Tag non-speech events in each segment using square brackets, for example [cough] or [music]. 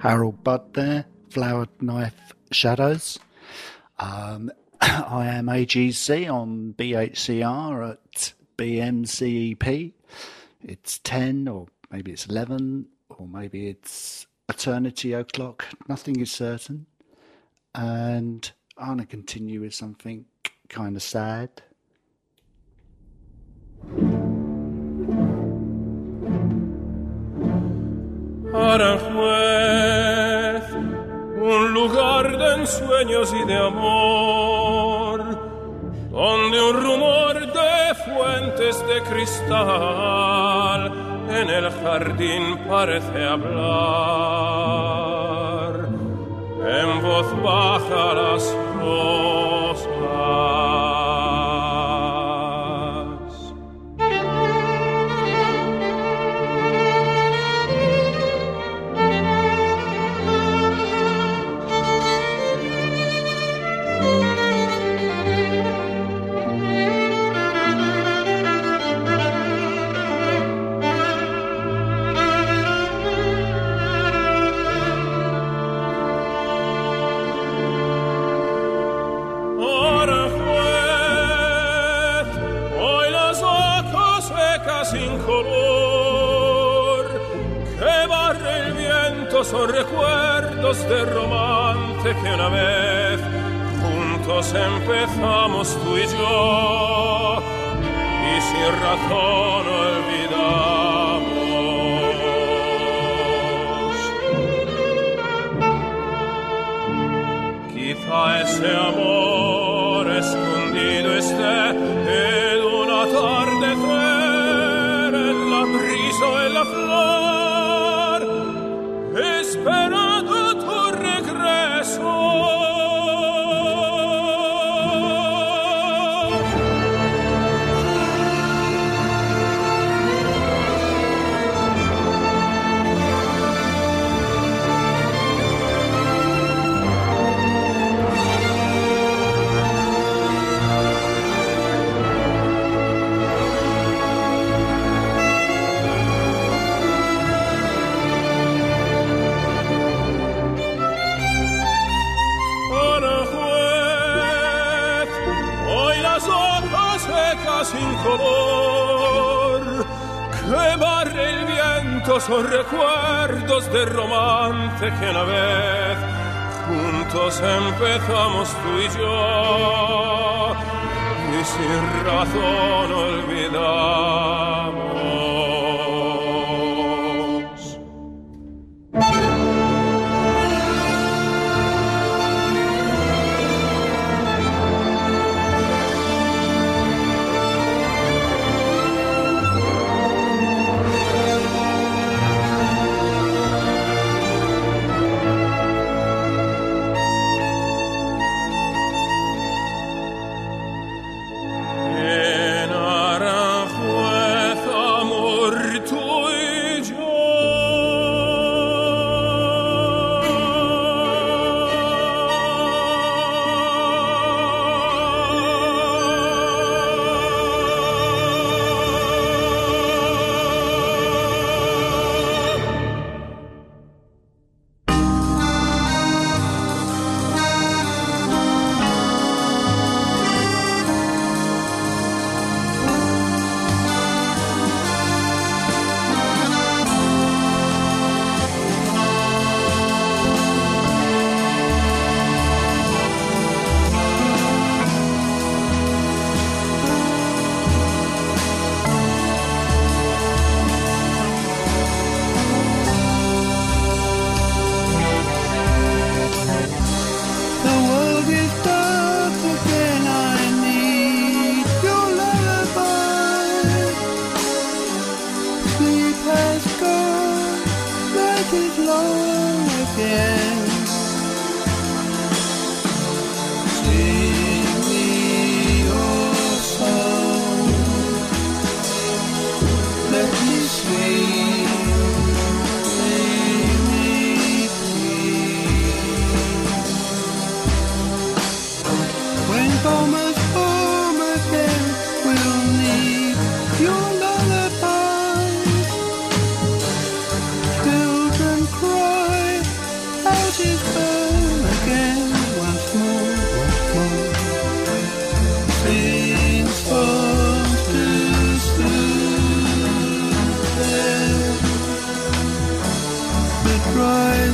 Harold Budd there, Flowered Knife Shadows. Um, [coughs] I am AGC on BHCR at BMCEP. It's 10 or maybe it's 11 or maybe it's eternity o'clock. Nothing is certain. And I'm going to continue with something kind of sad. Aranjuez, un lugar de ensueños y de amor, donde un rumor de fuentes de cristal en el jardín parece hablar, en voz baja las rosas. Son recuerdos de romance que una vez juntos empezamos tú y yo y sin razón olvidamos. Son recuerdos de romance que una vez juntos empezamos tú y yo y sin razón olvidamos. surprise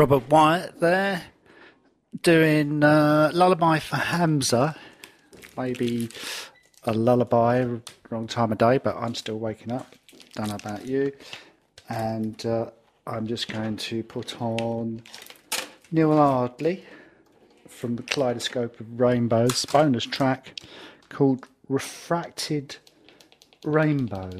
Robert Wyatt there doing uh, Lullaby for Hamza. Maybe a lullaby, wrong time of day, but I'm still waking up. Don't know about you. And uh, I'm just going to put on Neil Ardley from the Kaleidoscope of Rainbows bonus track called Refracted Rainbow.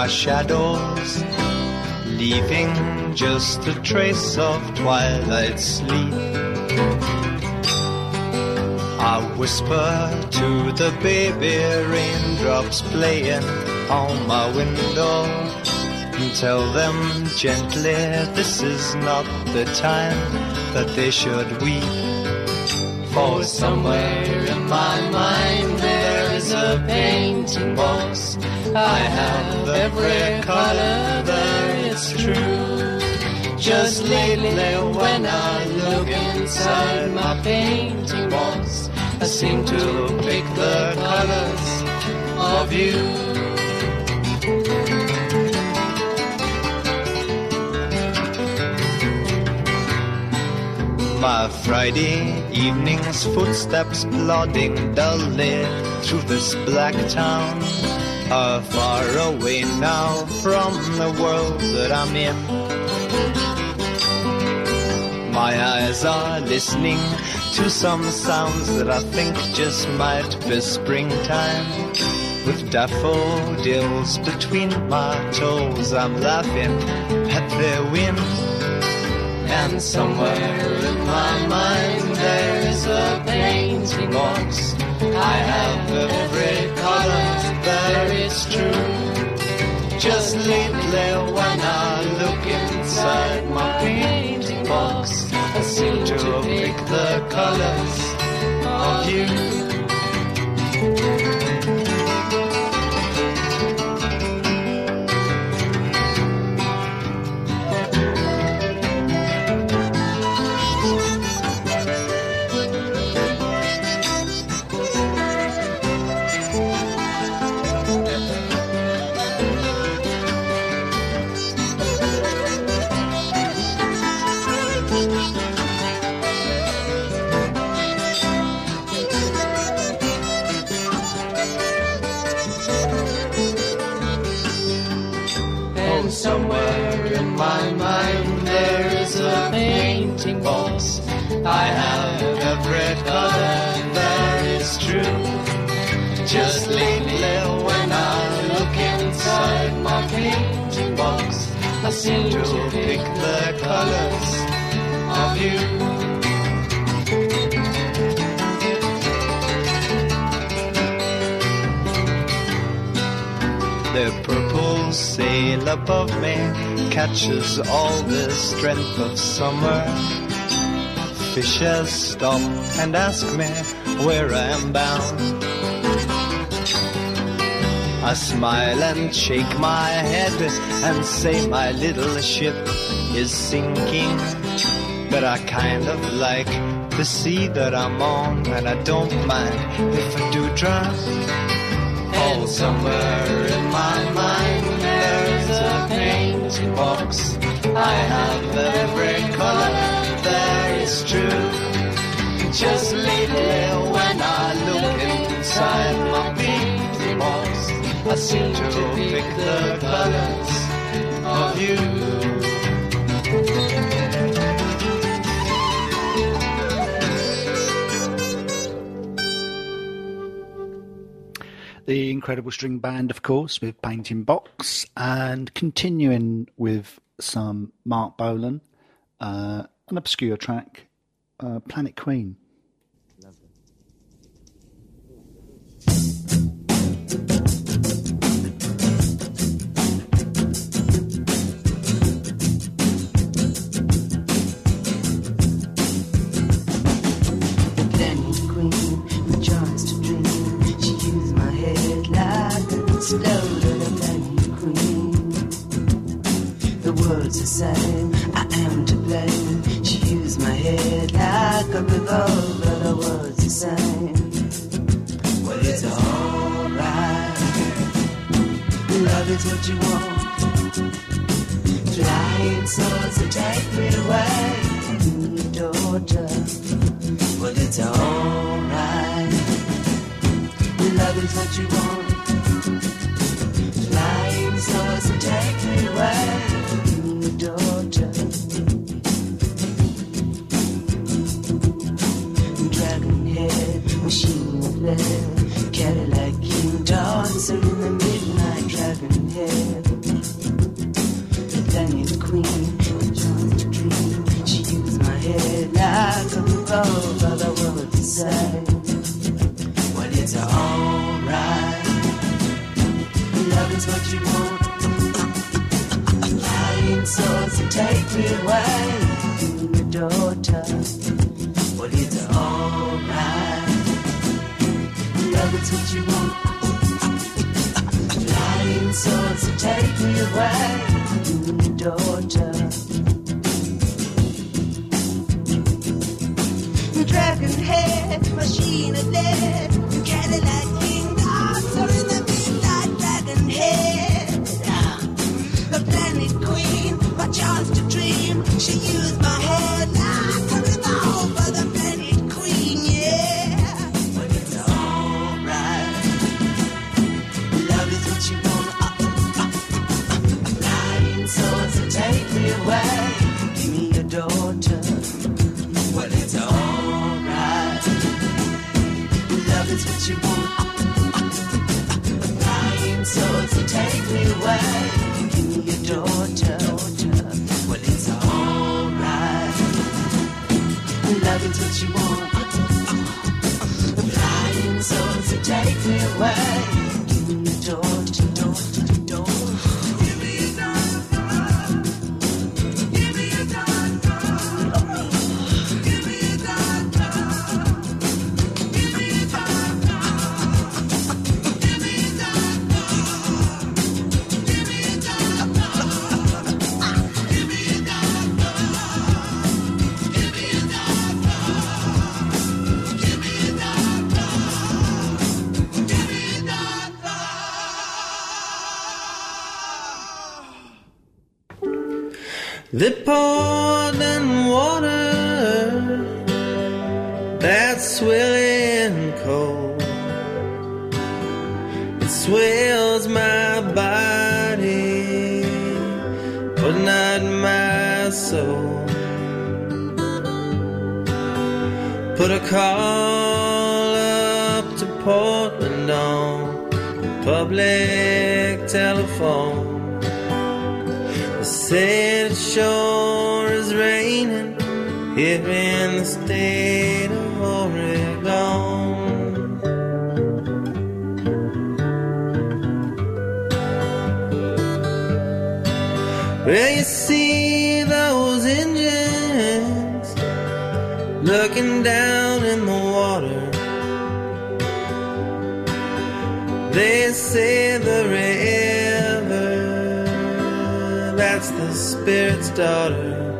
My shadows, leaving just a trace of twilight sleep. I whisper to the baby raindrops playing on my window and tell them gently this is not the time that they should weep. For somewhere in my mind there is a painting box. I have every color there is true. Just lately when I look inside my painting box, I seem to pick the colors of you. My Friday evening's footsteps plodding dully through this black town are far away now from the world that I'm in. My eyes are listening to some sounds that I think just might be springtime. With daffodils between my toes, I'm laughing at the wind. And somewhere in my mind there's a painting box. I have every that is true. Just lately when I look inside my painting box, I seem to pick the colors of you. Sail above me catches all the strength of summer. Fishes stop and ask me where I am bound. I smile and shake my head and say my little ship is sinking. But I kind of like the sea that I'm on, and I don't mind if I do drown. And somewhere in my mind painting box. I have every color there is true. Just lately when I look inside my painting box, I seem to pick the colors of you. The Incredible String Band, of course, with Painting Box, and continuing with some Marc Bolan, uh, an obscure track, uh, Planet Queen. An exploder. The words the same. I am to blame. She used my head like a revolver. The words the same. Well, it's alright. Love is what you want. Flying swords to take me away. Daughter. Well, it's alright. Love is what you want. Stars and take me away, daughter. Dragon head, machine of lead, Cadillac king dancer in the midnight dragon. The planet queen, joins to dream. She my head like a revolver. The world decide. Is what you want. Flying swords to take me away. You, your daughter. Well, it's alright. Love is what you want. Flying swords to take me away. You, your daughter. Dragon head, machine of lead, Cadillac take me away. Give me your daughter. Well, it's alright. Love is what you want. Flying take me away. Cold. It swells my body, but not my soul. Put a call up to Portland on public telephone. They said it sure is raining here in the state Well, you see those engines looking down in the water. They say the river, that's the spirit's daughter.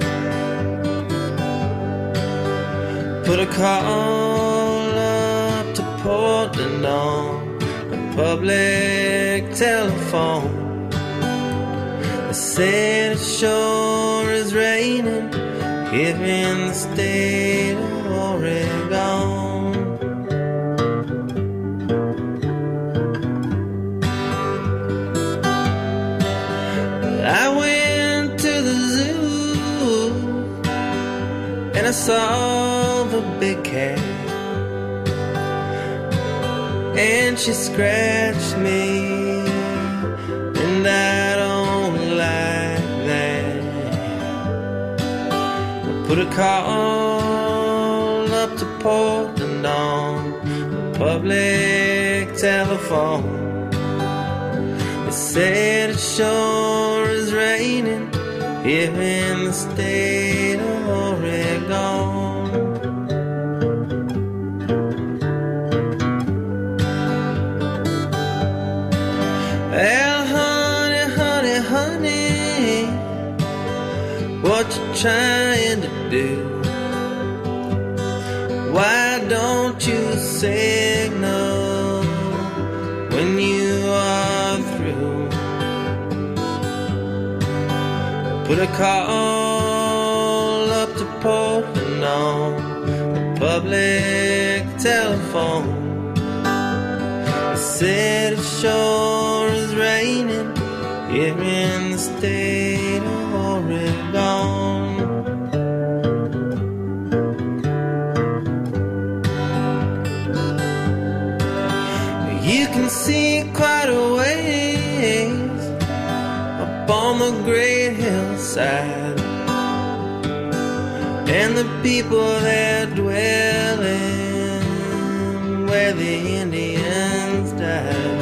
Put a call up to Portland on the public telephone. Said it sure is raining here in the state of Oregon. I went to the zoo and I saw the big cat. And she scratched me, put a call up to Portland on public telephone. They said it sure is raining here in the state of Oregon. Well, honey, honey, honey, what you trying Put a call up to Portland on the public telephone. Said it sure is raining here in the state hillside, and the people there dwelling where the Indians died.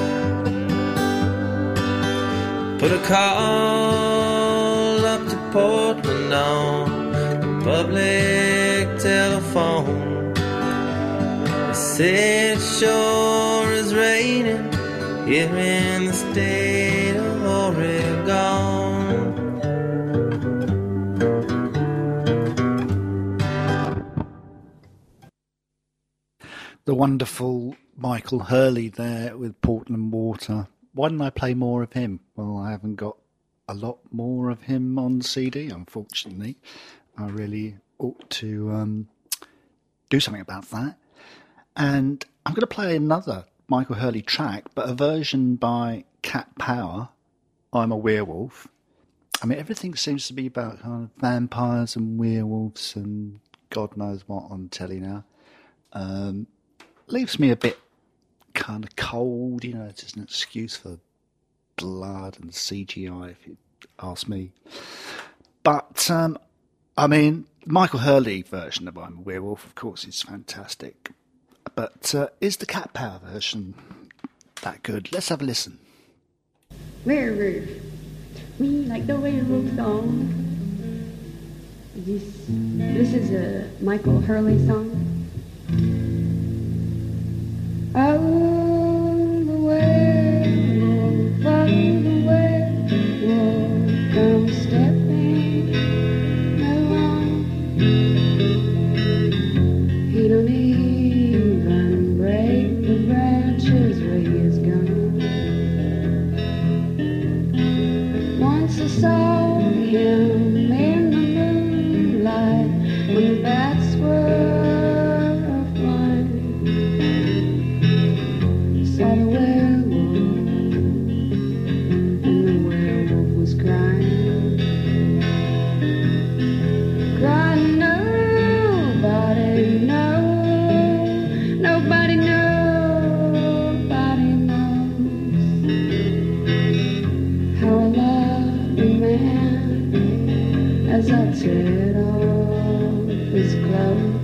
Put a call up to Portland on the public telephone. They said sure is raining here in the state wonderful Michael Hurley there with Portland Water. Why didn't I play more of him? Well, I haven't got a lot more of him on CD, unfortunately. I really ought to um, do something about that. And I'm going to play another Michael Hurley track, but a version by Cat Power, I'm a Werewolf. I mean, everything seems to be about kind of vampires and werewolves and God knows what on telly now. Um, leaves me a bit kind of cold, you know, it's just an excuse for blood and CGI, if you ask me. But, um, I mean, Michael Hurley version of I'm a Werewolf, of course, is fantastic. But uh, is the Cat Power version that good? Let's have a listen. Werewolf. Me like the werewolf song. This, this is a Michael Hurley song. Oh, as I tear off his cloud.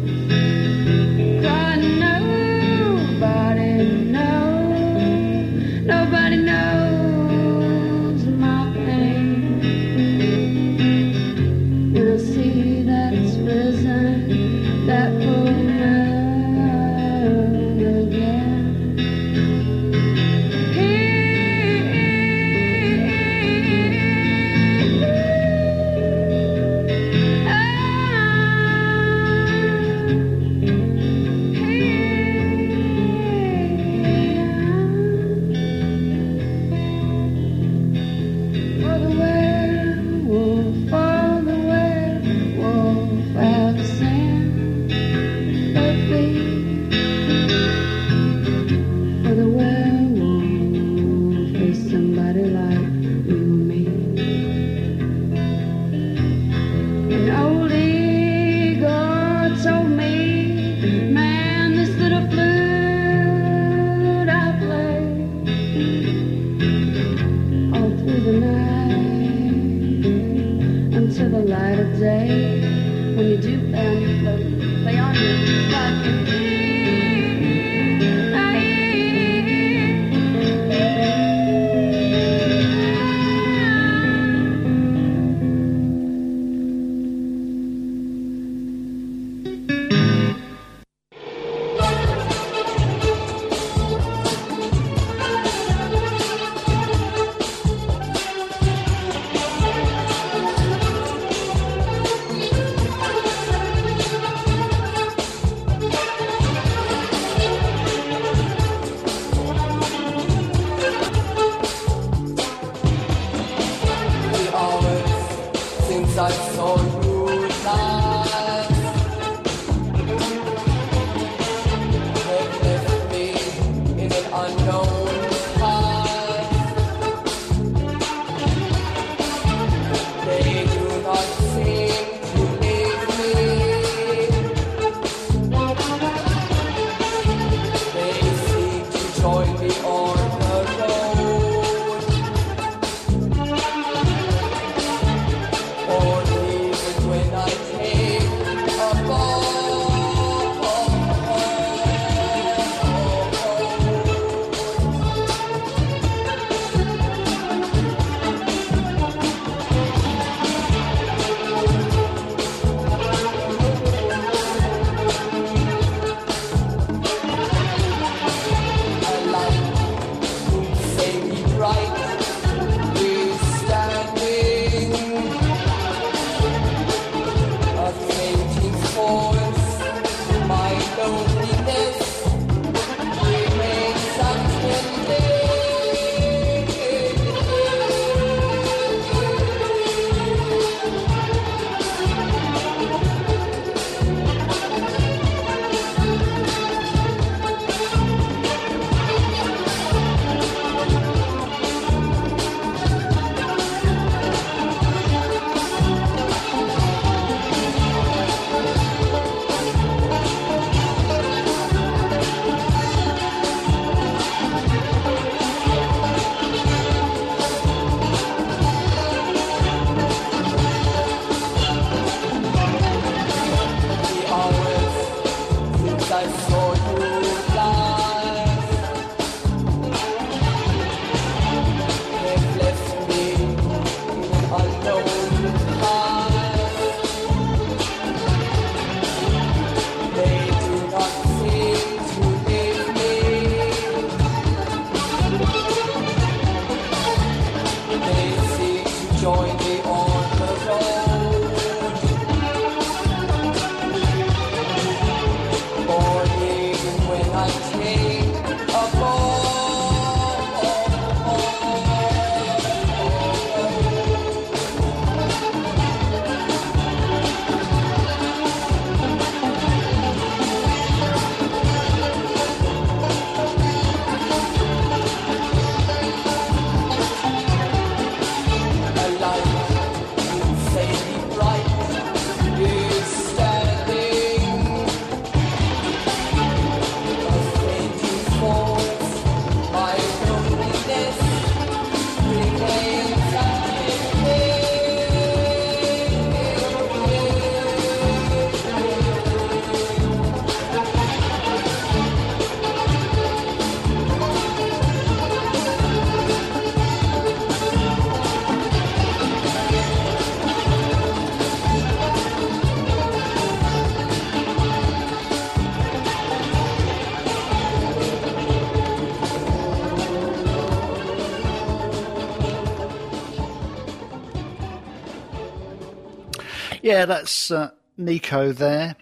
Yeah, that's uh, Nico there.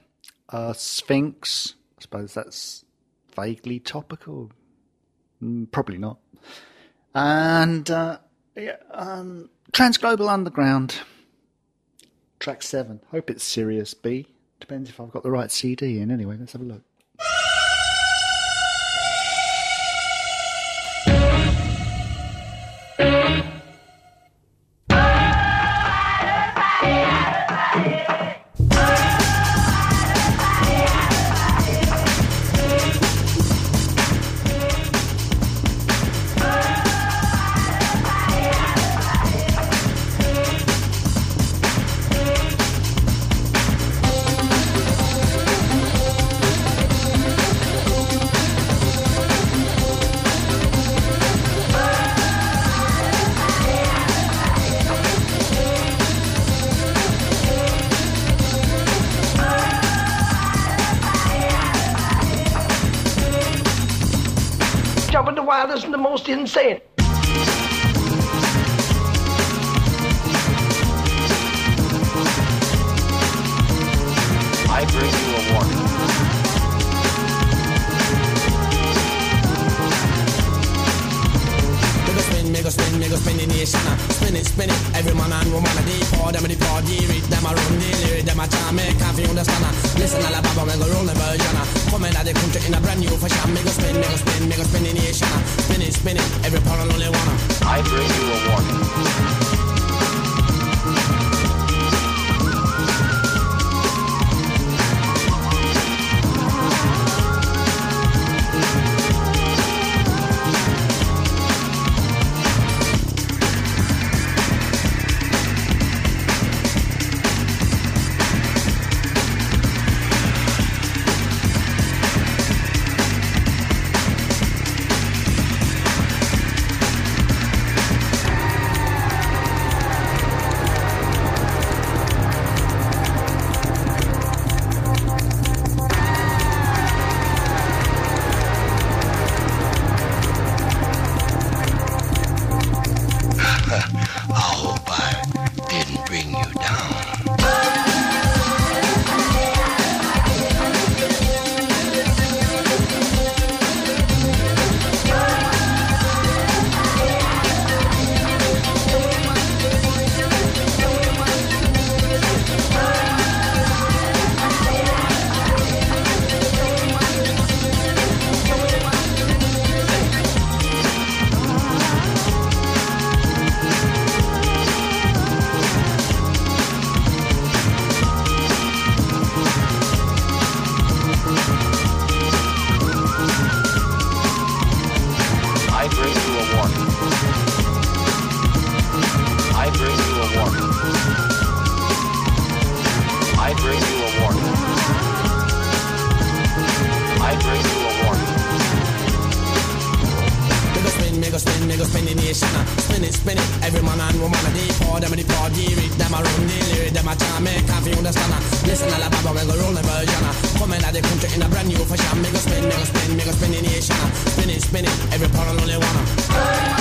Uh, Sphinx. I suppose that's vaguely topical. Mm, probably not. And uh, yeah, um, Transglobal Underground. Track seven. Hope it's Sirius B. Depends if I've got the right CD in. Anyway, let's have a look. Listen all about me go roll the version. uh. Come in at the country in a brand new fashion. Make us spin, us spin, make us spin the nation. uh. Spin it, spin it. Every part only wanna. I bring you a warning. Make make us spin the nation. uh. Spin it, spin it. Every man and woman a deep pour them a deep pour deep it. Them a run the lyric, them a charm me can't feel understand. uh. Listen all about me go roll the version. uh. In at the country in a brand new fashion. Make us spin, make us spin, make us spin the nation. uh. Spin it, spin it. Every part only wanna.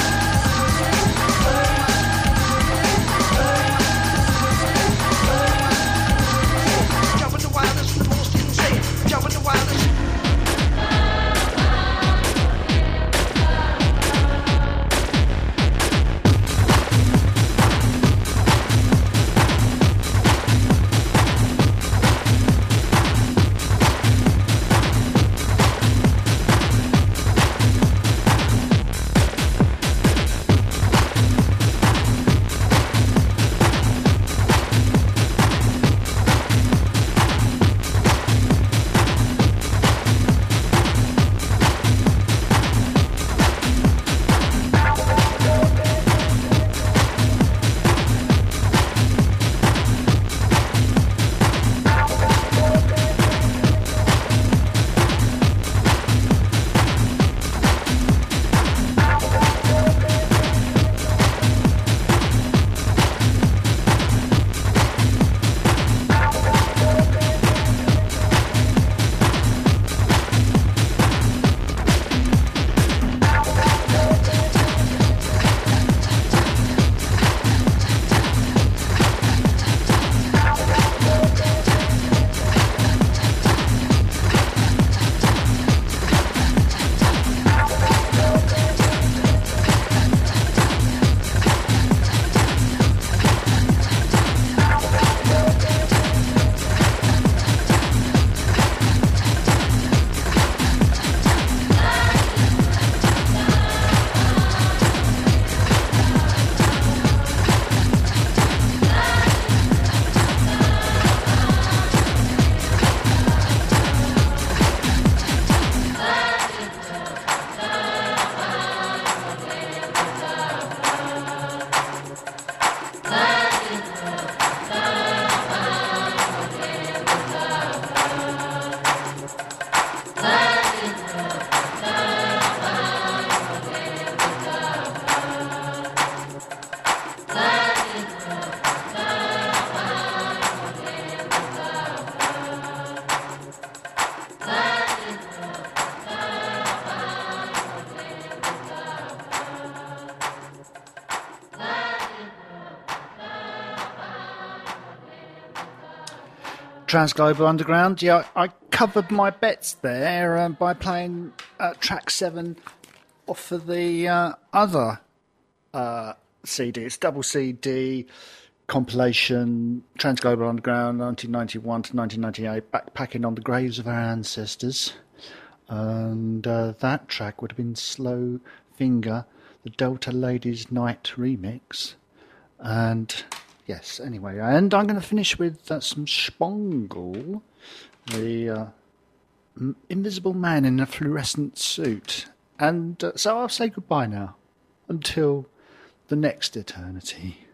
Transglobal Underground. Yeah, I covered my bets there um, by playing uh, track seven off of the uh, other uh, CD. It's double CD compilation Transglobal Underground 1991 to 1998, backpacking on the graves of our ancestors. And uh, that track would have been Slow Finger, the Delta Ladies Night remix. And yes, anyway, and I'm going to finish with uh, some Spongle, the uh, invisible man in a fluorescent suit. And uh, so I'll say goodbye now until the next eternity.